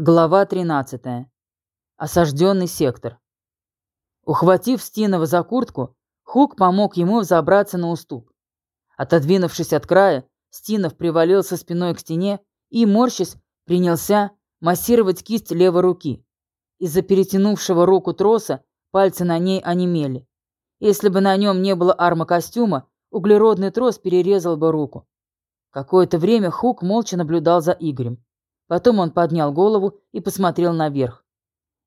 Глава 13. Осажденный сектор. Ухватив Стинова за куртку, Хук помог ему взобраться на уступ. Отодвинувшись от края, Стинов привалился спиной к стене и, морщись, принялся массировать кисть левой руки. Из-за перетянувшего руку троса пальцы на ней онемели. Если бы на нем не было армокостюма, углеродный трос перерезал бы руку. Какое-то время Хук молча наблюдал за Игорем. Потом он поднял голову и посмотрел наверх.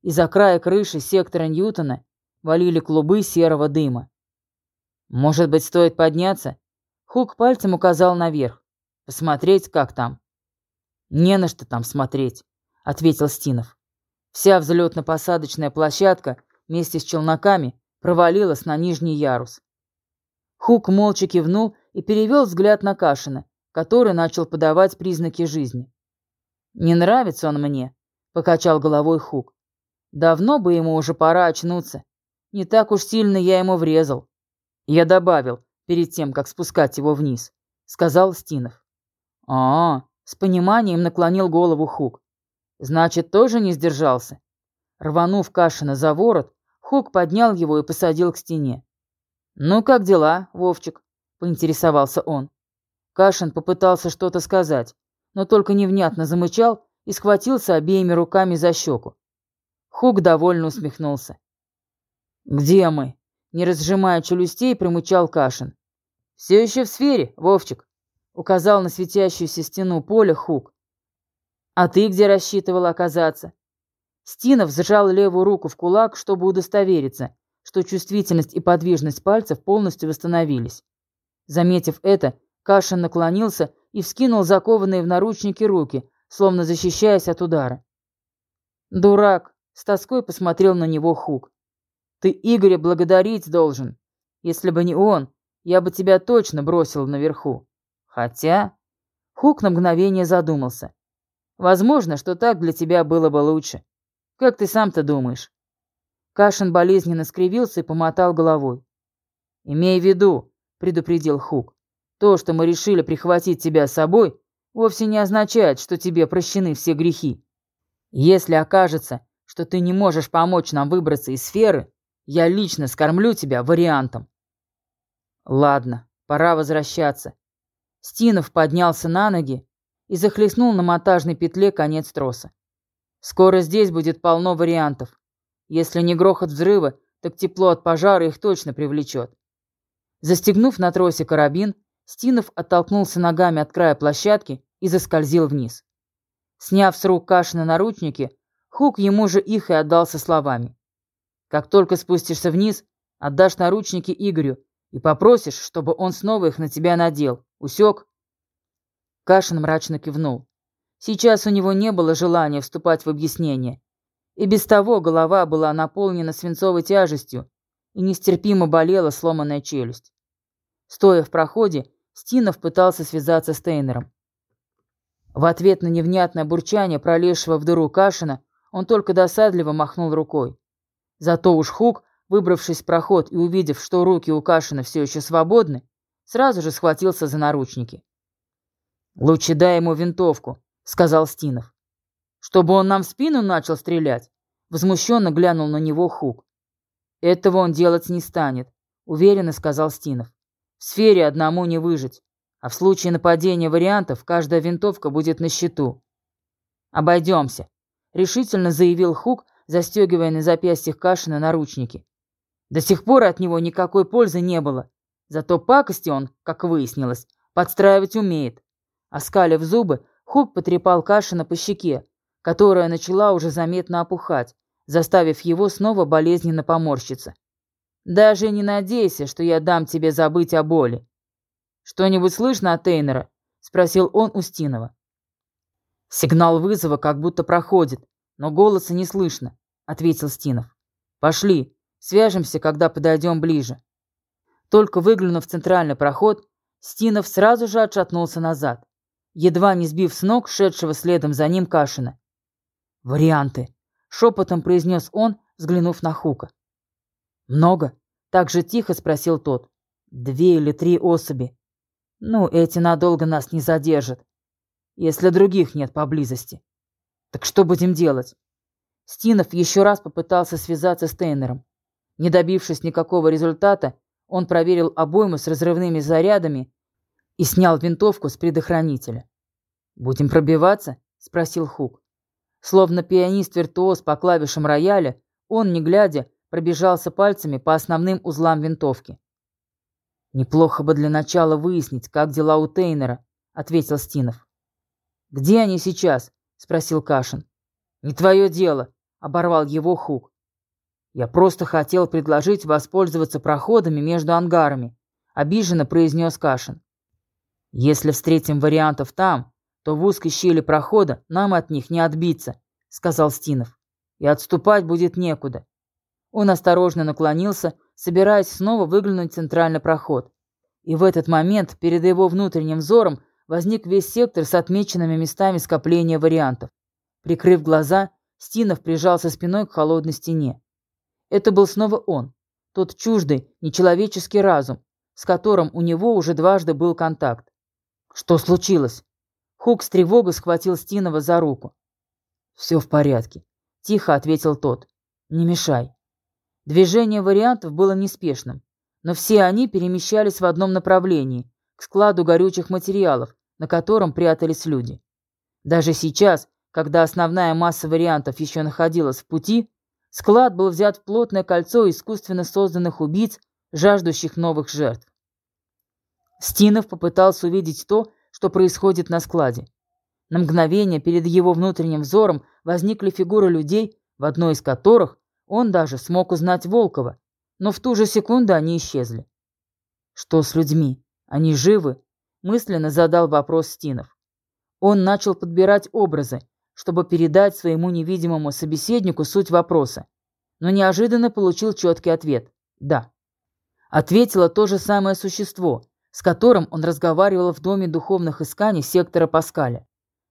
Из-за края крыши сектора Ньютона валили клубы серого дыма. «Может быть, стоит подняться?» Хук пальцем указал наверх. «Посмотреть, как там». «Не на что там смотреть», — ответил Стинов. Вся взлетно-посадочная площадка вместе с челноками провалилась на нижний ярус. Хук молча кивнул и перевел взгляд на Кашина, который начал подавать признаки жизни. «Не нравится он мне», — покачал головой Хук. «Давно бы ему уже пора очнуться. Не так уж сильно я ему врезал». Я добавил, перед тем, как спускать его вниз, — сказал Стинов. а, с пониманием наклонил голову Хук. «Значит, тоже не сдержался?» Рванув Кашина за ворот, Хук поднял его и посадил к стене. «Ну, как дела, Вовчик?» — поинтересовался он. Кашин попытался что-то сказать, но только невнятно замычал и схватился обеими руками за щеку. Хук довольно усмехнулся. «Где мы?» — не разжимая челюстей, примычал Кашин. «Все еще в сфере, Вовчик», — указал на светящуюся стену поля Хук. «А ты где рассчитывал оказаться?» Стинов зажал левую руку в кулак, чтобы удостовериться, что чувствительность и подвижность пальцев полностью восстановились. Заметив это, Кашин наклонился и вскинул закованные в наручники руки, словно защищаясь от удара. «Дурак!» — с тоской посмотрел на него Хук. «Ты Игоря благодарить должен. Если бы не он, я бы тебя точно бросил наверху. Хотя...» Хук на мгновение задумался. «Возможно, что так для тебя было бы лучше. Как ты сам-то думаешь?» Кашин болезненно скривился и помотал головой. «Имей в виду», — предупредил Хук, то, что мы решили прихватить тебя с собой, вовсе не означает, что тебе прощены все грехи. Если окажется, что ты не можешь помочь нам выбраться из сферы, я лично скормлю тебя вариантом. Ладно, пора возвращаться. Стинов поднялся на ноги и захлестнул на монтажной петле конец троса. Скоро здесь будет полно вариантов. Если не грохот взрыва, так тепло от пожара их точно привлечет. Застегнув на тросе карабин, Стинов оттолкнулся ногами от края площадки и заскользил вниз. Сняв с рук Кашина наручники, Хук ему же их и отдал со словами. «Как только спустишься вниз, отдашь наручники Игорю и попросишь, чтобы он снова их на тебя надел. Усек?» Кашин мрачно кивнул. Сейчас у него не было желания вступать в объяснение. И без того голова была наполнена свинцовой тяжестью и нестерпимо болела сломанная челюсть. Стоя в проходе, Стинов пытался связаться с Тейнером. В ответ на невнятное бурчание пролезшего в дыру Кашина он только досадливо махнул рукой. Зато уж Хук, выбравшись в проход и увидев, что руки у Кашина все еще свободны, сразу же схватился за наручники. «Лучше дай ему винтовку», — сказал Стинов. «Чтобы он нам в спину начал стрелять?» Возмущенно глянул на него Хук. «Этого он делать не станет», — уверенно сказал Стинов. В сфере одному не выжить, а в случае нападения вариантов каждая винтовка будет на счету. «Обойдемся», — решительно заявил Хук, застегивая на запястьях Кашина наручники. До сих пор от него никакой пользы не было. Зато пакости он, как выяснилось, подстраивать умеет. Оскалив зубы, Хук потрепал Кашина по щеке, которая начала уже заметно опухать, заставив его снова болезненно поморщиться. Даже не надейся, что я дам тебе забыть о боли. Что-нибудь слышно от Тейнера? Спросил он у Стинова. Сигнал вызова как будто проходит, но голоса не слышно, ответил Стинов. Пошли, свяжемся, когда подойдем ближе. Только выглянув в центральный проход, Стинов сразу же отшатнулся назад, едва не сбив с ног шедшего следом за ним Кашина. «Варианты», — шепотом произнес он, взглянув на Хука. «Много?» — так же тихо спросил тот. «Две или три особи. Ну, эти надолго нас не задержат, если других нет поблизости». Так что будем делать? Стинов еще раз попытался связаться с Тейнером. Не добившись никакого результата, он проверил обойму с разрывными зарядами и снял винтовку с предохранителя. «Будем пробиваться?» — спросил Хук. Словно пианист-виртуоз по клавишам рояля, он, не глядя, пробежался пальцами по основным узлам винтовки. «Неплохо бы для начала выяснить, как дела у Тейнера», — ответил Стинов. «Где они сейчас?» — спросил Кашин. «Не твое дело», — оборвал его Хук. «Я просто хотел предложить воспользоваться проходами между ангарами», — обиженно произнес Кашин. «Если встретим вариантов там, то в узкой щели прохода нам от них не отбиться», — сказал Стинов. «И отступать будет некуда». Он осторожно наклонился, собираясь снова выглянуть в центральный проход. И в этот момент перед его внутренним взором возник весь сектор с отмеченными местами скопления вариантов. Прикрыв глаза, Стинов прижался спиной к холодной стене. Это был снова он, тот чуждый, нечеловеческий разум, с которым у него уже дважды был контакт. Что случилось? Хук с тревогой схватил Стинова за руку. «Все в порядке», — тихо ответил тот. «Не мешай». Движение вариантов было неспешным, но все они перемещались в одном направлении, к складу горючих материалов, на котором прятались люди. Даже сейчас, когда основная масса вариантов еще находилась в пути, склад был взят в плотное кольцо искусственно созданных убийц, жаждущих новых жертв. Стинов попытался увидеть то, что происходит на складе. На мгновение перед его внутренним взором возникли фигуры людей, в одной из которых он даже смог узнать Волкова, но в ту же секунду они исчезли. «Что с людьми? Они живы?» – мысленно задал вопрос Стинов. Он начал подбирать образы, чтобы передать своему невидимому собеседнику суть вопроса, но неожиданно получил четкий ответ «да». Ответило то же самое существо, с которым он разговаривал в доме духовных исканий сектора Паскаля.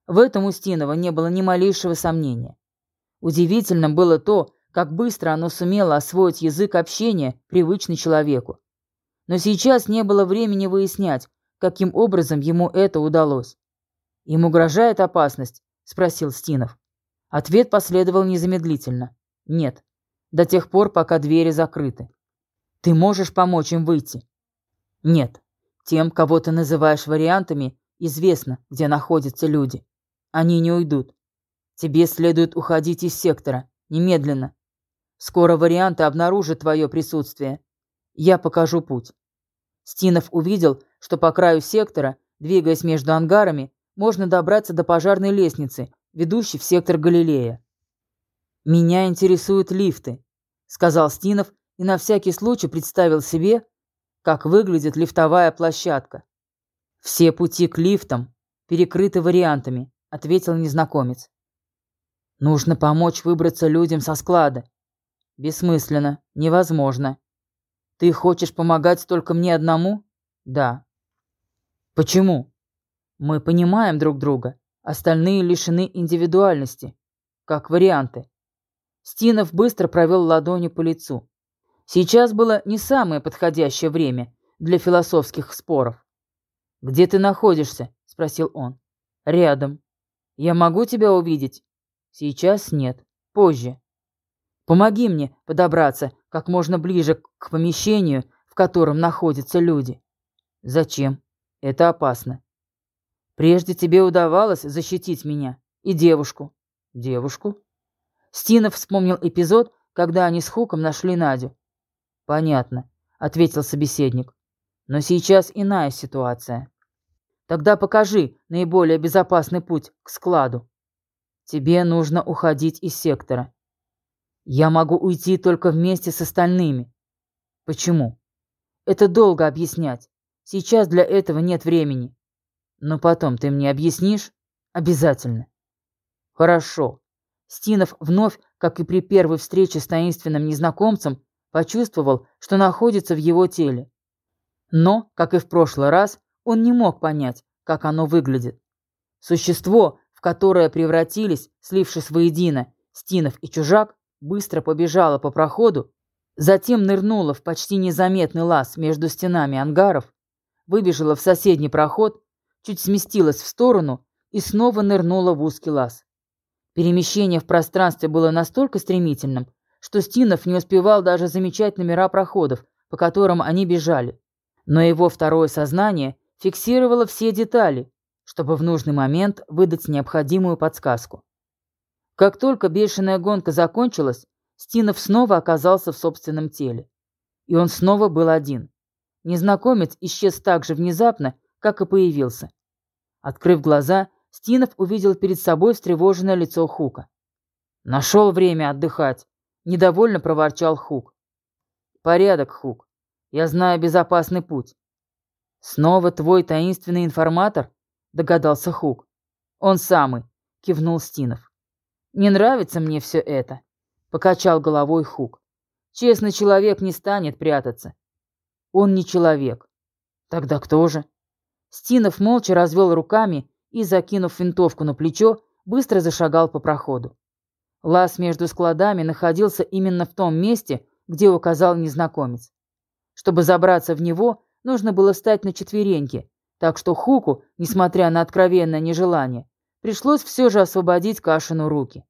В этом у Стинова не было ни малейшего сомнения. Удивительно было то, как быстро оно сумело освоить язык общения, привычный человеку. Но сейчас не было времени выяснять, каким образом ему это удалось. «Им угрожает опасность?» – спросил Стинов. Ответ последовал незамедлительно. «Нет. До тех пор, пока двери закрыты. Ты можешь помочь им выйти?» «Нет. Тем, кого ты называешь вариантами, известно, где находятся люди. Они не уйдут. Тебе следует уходить из сектора. Немедленно. Скоро варианты обнаружат твое присутствие. Я покажу путь. Стинов увидел, что по краю сектора, двигаясь между ангарами, можно добраться до пожарной лестницы, ведущей в сектор Галилея. «Меня интересуют лифты», — сказал Стинов и на всякий случай представил себе, как выглядит лифтовая площадка. «Все пути к лифтам перекрыты вариантами», — ответил незнакомец. «Нужно помочь выбраться людям со склада». «Бессмысленно, невозможно». «Ты хочешь помогать только мне одному?» «Да». «Почему?» «Мы понимаем друг друга. Остальные лишены индивидуальности. Как варианты». Стинов быстро провел ладонью по лицу. Сейчас было не самое подходящее время для философских споров. «Где ты находишься?» – спросил он. «Рядом. Я могу тебя увидеть?» «Сейчас нет. Позже. Помоги мне подобраться как можно ближе к помещению, в котором находятся люди». «Зачем? Это опасно. Прежде тебе удавалось защитить меня и девушку». «Девушку?» Стинов вспомнил эпизод, когда они с Хуком нашли Надю. «Понятно», — ответил собеседник. «Но сейчас иная ситуация. Тогда покажи наиболее безопасный путь к складу. Тебе нужно уходить из сектора. Я могу уйти только вместе с остальными. Почему? Это долго объяснять. Сейчас для этого нет времени. Но потом ты мне объяснишь? Обязательно. Хорошо. Стинов вновь, как и при первой встрече с таинственным незнакомцем, почувствовал, что находится в его теле. Но, как и в прошлый раз, он не мог понять, как оно выглядит. Существо, в которое превратились, слившись воедино, Стинов и Чужак, быстро побежало по проходу, затем нырнуло в почти незаметный лаз между стенами ангаров, выбежало в соседний проход, чуть сместилось в сторону и снова нырнуло в узкий лаз. Перемещение в пространстве было настолько стремительным, что Стинов не успевал даже замечать номера проходов, по которым они бежали. Но его второе сознание фиксировало все детали, чтобы в нужный момент выдать необходимую подсказку. Как только бешеная гонка закончилась, Стинов снова оказался в собственном теле. И он снова был один. Незнакомец исчез так же внезапно, как и появился. Открыв глаза, Стинов увидел перед собой встревоженное лицо Хука. «Нашел время отдыхать», — недовольно проворчал Хук. «Порядок, Хук. Я знаю безопасный путь». «Снова твой таинственный информатор?» — догадался Хук. «Он самый», — кивнул Стинов. «Не нравится мне все это», — покачал головой Хук. «Честный человек не станет прятаться. Он не человек. Тогда кто же?» Стинов молча развел руками и, закинув винтовку на плечо, быстро зашагал по проходу. Лаз между складами находился именно в том месте, где указал незнакомец. Чтобы забраться в него, нужно было встать на четвереньки, так что Хуку, несмотря на откровенное нежелание, пришлось все же освободить Кашину руки.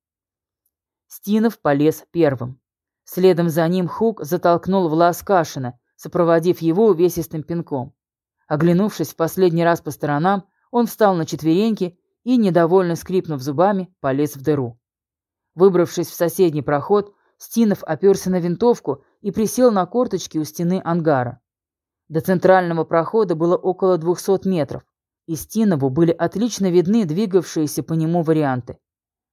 Стинов полез первым. Следом за ним Хук затолкнул в лаз Кашина, сопроводив его увесистым пинком. Оглянувшись в последний раз по сторонам, он встал на четвереньки и, недовольно скрипнув зубами, полез в дыру. Выбравшись в соседний проход, Стинов оперся на винтовку и присел на корточки у стены ангара. До центрального прохода было около 200 метров, и Стинову были отлично видны двигавшиеся по нему варианты.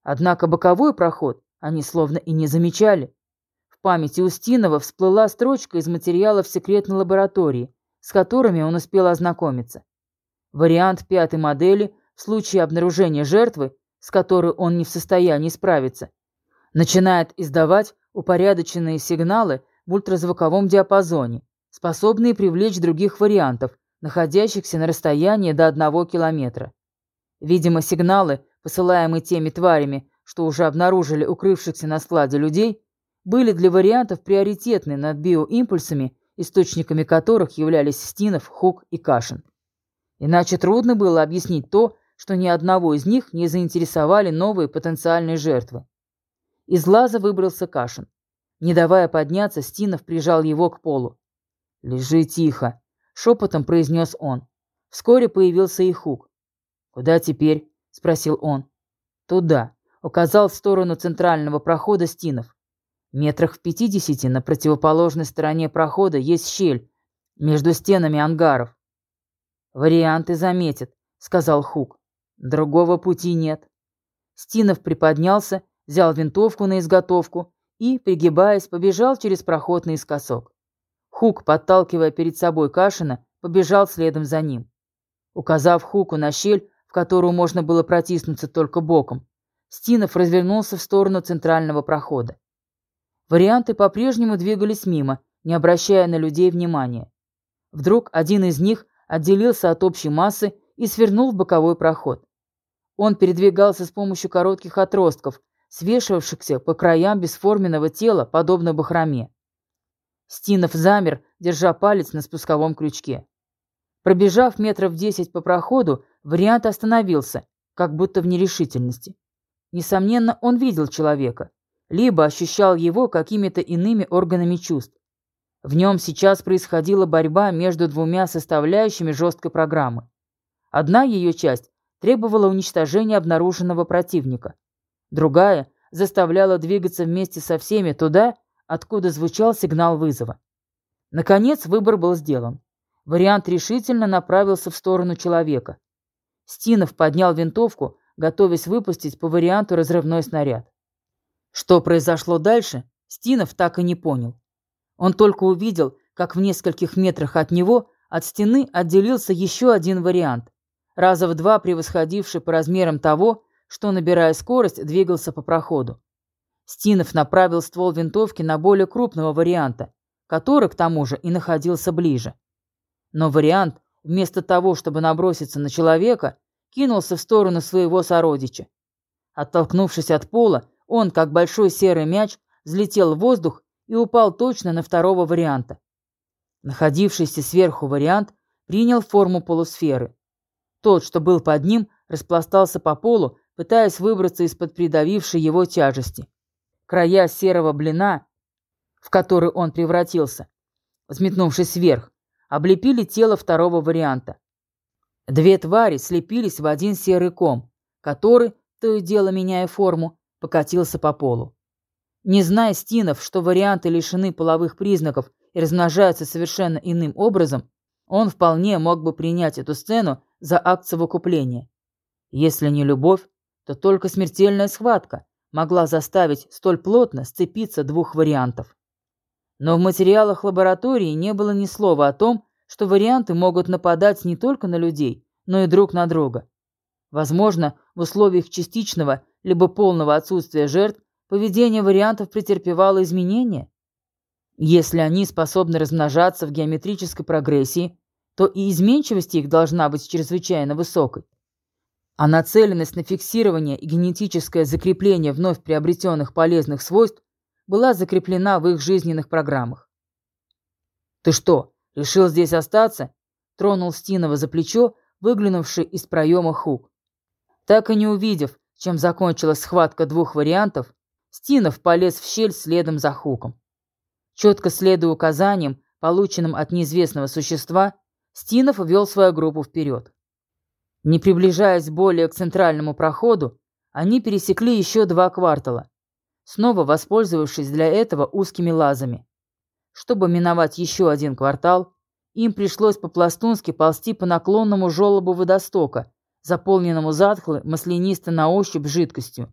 Однако боковой проход они словно и не замечали. В памяти у Стинова всплыла строчка из материалов секретной лаборатории, с которыми он успел ознакомиться. Вариант пятой модели в случае обнаружения жертвы, с которой он не в состоянии справиться, начинает издавать упорядоченные сигналы в ультразвуковом диапазоне, способные привлечь других вариантов, находящихся на расстоянии до одного километра. Видимо, сигналы, посылаемые теми тварями, что уже обнаружили укрывшихся на складе людей, были для вариантов приоритетны над биоимпульсами источниками которых являлись Стинов, Хук и Кашин. Иначе трудно было объяснить то, что ни одного из них не заинтересовали новые потенциальные жертвы. Из лаза выбрался Кашин. Не давая подняться, Стинов прижал его к полу. «Лежи тихо», — шепотом произнес он. Вскоре появился и Хук. «Куда теперь?» — спросил он. «Туда», — указал в сторону центрального прохода Стинов. Метрах в пятидесяти на противоположной стороне прохода есть щель между стенами ангаров. «Варианты заметят», — сказал Хук. «Другого пути нет». Стинов приподнялся, взял винтовку на изготовку и, пригибаясь, побежал через проход наискосок. Хук, подталкивая перед собой Кашина, побежал следом за ним. Указав Хуку на щель, в которую можно было протиснуться только боком, Стинов развернулся в сторону центрального прохода. Варианты по-прежнему двигались мимо, не обращая на людей внимания. Вдруг один из них отделился от общей массы и свернул в боковой проход. Он передвигался с помощью коротких отростков, свешивавшихся по краям бесформенного тела, подобно бахроме. Стинов замер, держа палец на спусковом крючке. Пробежав метров десять по проходу, вариант остановился, как будто в нерешительности. Несомненно, он видел человека либо ощущал его какими-то иными органами чувств. В нем сейчас происходила борьба между двумя составляющими жесткой программы. Одна ее часть требовала уничтожения обнаруженного противника. Другая заставляла двигаться вместе со всеми туда, откуда звучал сигнал вызова. Наконец выбор был сделан. Вариант решительно направился в сторону человека. Стинов поднял винтовку, готовясь выпустить по варианту разрывной снаряд. Что произошло дальше, Стинов так и не понял. Он только увидел, как в нескольких метрах от него от стены отделился еще один вариант, раза в два превосходивший по размерам того, что, набирая скорость, двигался по проходу. Стинов направил ствол винтовки на более крупного варианта, который, к тому же, и находился ближе. Но вариант, вместо того, чтобы наброситься на человека, кинулся в сторону своего сородича. Оттолкнувшись от пола, он, как большой серый мяч, взлетел в воздух и упал точно на второго варианта. Находившийся сверху вариант принял форму полусферы. Тот, что был под ним, распластался по полу, пытаясь выбраться из-под придавившей его тяжести. Края серого блина, в который он превратился, взметнувшись вверх, облепили тело второго варианта. Две твари слепились в один серый ком, который, то и дело меняя форму, покатился по полу. Не зная Стинов, что варианты лишены половых признаков и размножаются совершенно иным образом, он вполне мог бы принять эту сцену за акт совокупления. Если не любовь, то только смертельная схватка могла заставить столь плотно сцепиться двух вариантов. Но в материалах лаборатории не было ни слова о том, что варианты могут нападать не только на людей, но и друг на друга. Возможно, в условиях частичного либо полного отсутствия жертв поведение вариантов претерпевало изменения. Если они способны размножаться в геометрической прогрессии, то и изменчивость их должна быть чрезвычайно высокой. А нацеленность на фиксирование и генетическое закрепление вновь приобретенных полезных свойств была закреплена в их жизненных программах. «Ты что, решил здесь остаться?» – тронул Стинова за плечо, выглянувший из проема Хук. Так и не увидев, чем закончилась схватка двух вариантов, Стинов полез в щель следом за Хуком. Четко следуя указаниям, полученным от неизвестного существа, Стинов ввел свою группу вперед. Не приближаясь более к центральному проходу, они пересекли еще два квартала, снова воспользовавшись для этого узкими лазами. Чтобы миновать еще один квартал, им пришлось по-пластунски ползти по наклонному желобу водостока, заполненному затхлой, маслянистой на ощупь жидкостью.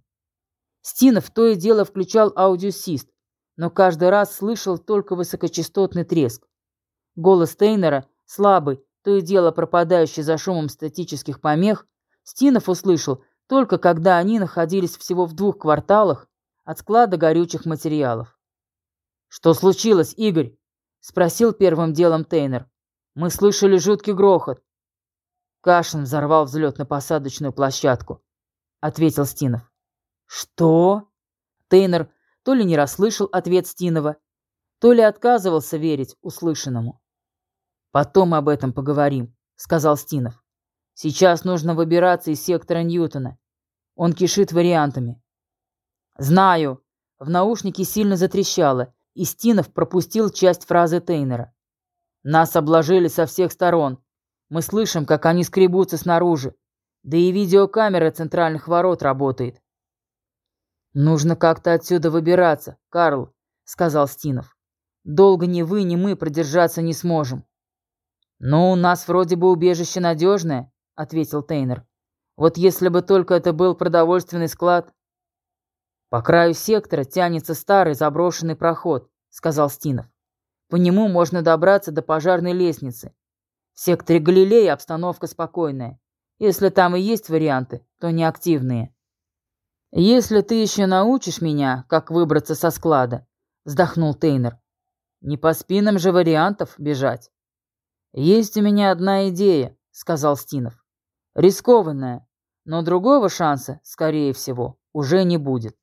Стинов то и дело включал аудиосист, но каждый раз слышал только высокочастотный треск. Голос Тейнера, слабый, то и дело пропадающий за шумом статических помех, Стинов услышал только когда они находились всего в двух кварталах от склада горючих материалов. «Что случилось, Игорь?» — спросил первым делом Тейнер. «Мы слышали жуткий грохот». Кашин взорвал взлетно-посадочную площадку, — ответил Стинов. «Что?» Тейнер то ли не расслышал ответ Стинова, то ли отказывался верить услышанному. «Потом об этом поговорим», — сказал Стинов. «Сейчас нужно выбираться из сектора Ньютона. Он кишит вариантами. «Знаю». В наушнике сильно затрещало, и Стинов пропустил часть фразы Тейнера. «Нас обложили со всех сторон. Мы слышим, как они скребутся снаружи. Да и видеокамера центральных ворот работает». «Нужно как-то отсюда выбираться, Карл», — сказал Стинов. «Долго ни вы, ни мы продержаться не сможем». «Ну, у нас вроде бы убежище надежное», — ответил Тейнер. «Вот если бы только это был продовольственный склад». «По краю сектора тянется старый заброшенный проход», — сказал Стинов. «По нему можно добраться до пожарной лестницы. В секторе Галилея обстановка спокойная. Если там и есть варианты, то неактивные». «Если ты еще научишь меня, как выбраться со склада», — вздохнул Тейнер. «Не по спинам же вариантов бежать». «Есть у меня одна идея», — сказал Стинов. «Рискованная, но другого шанса, скорее всего, уже не будет».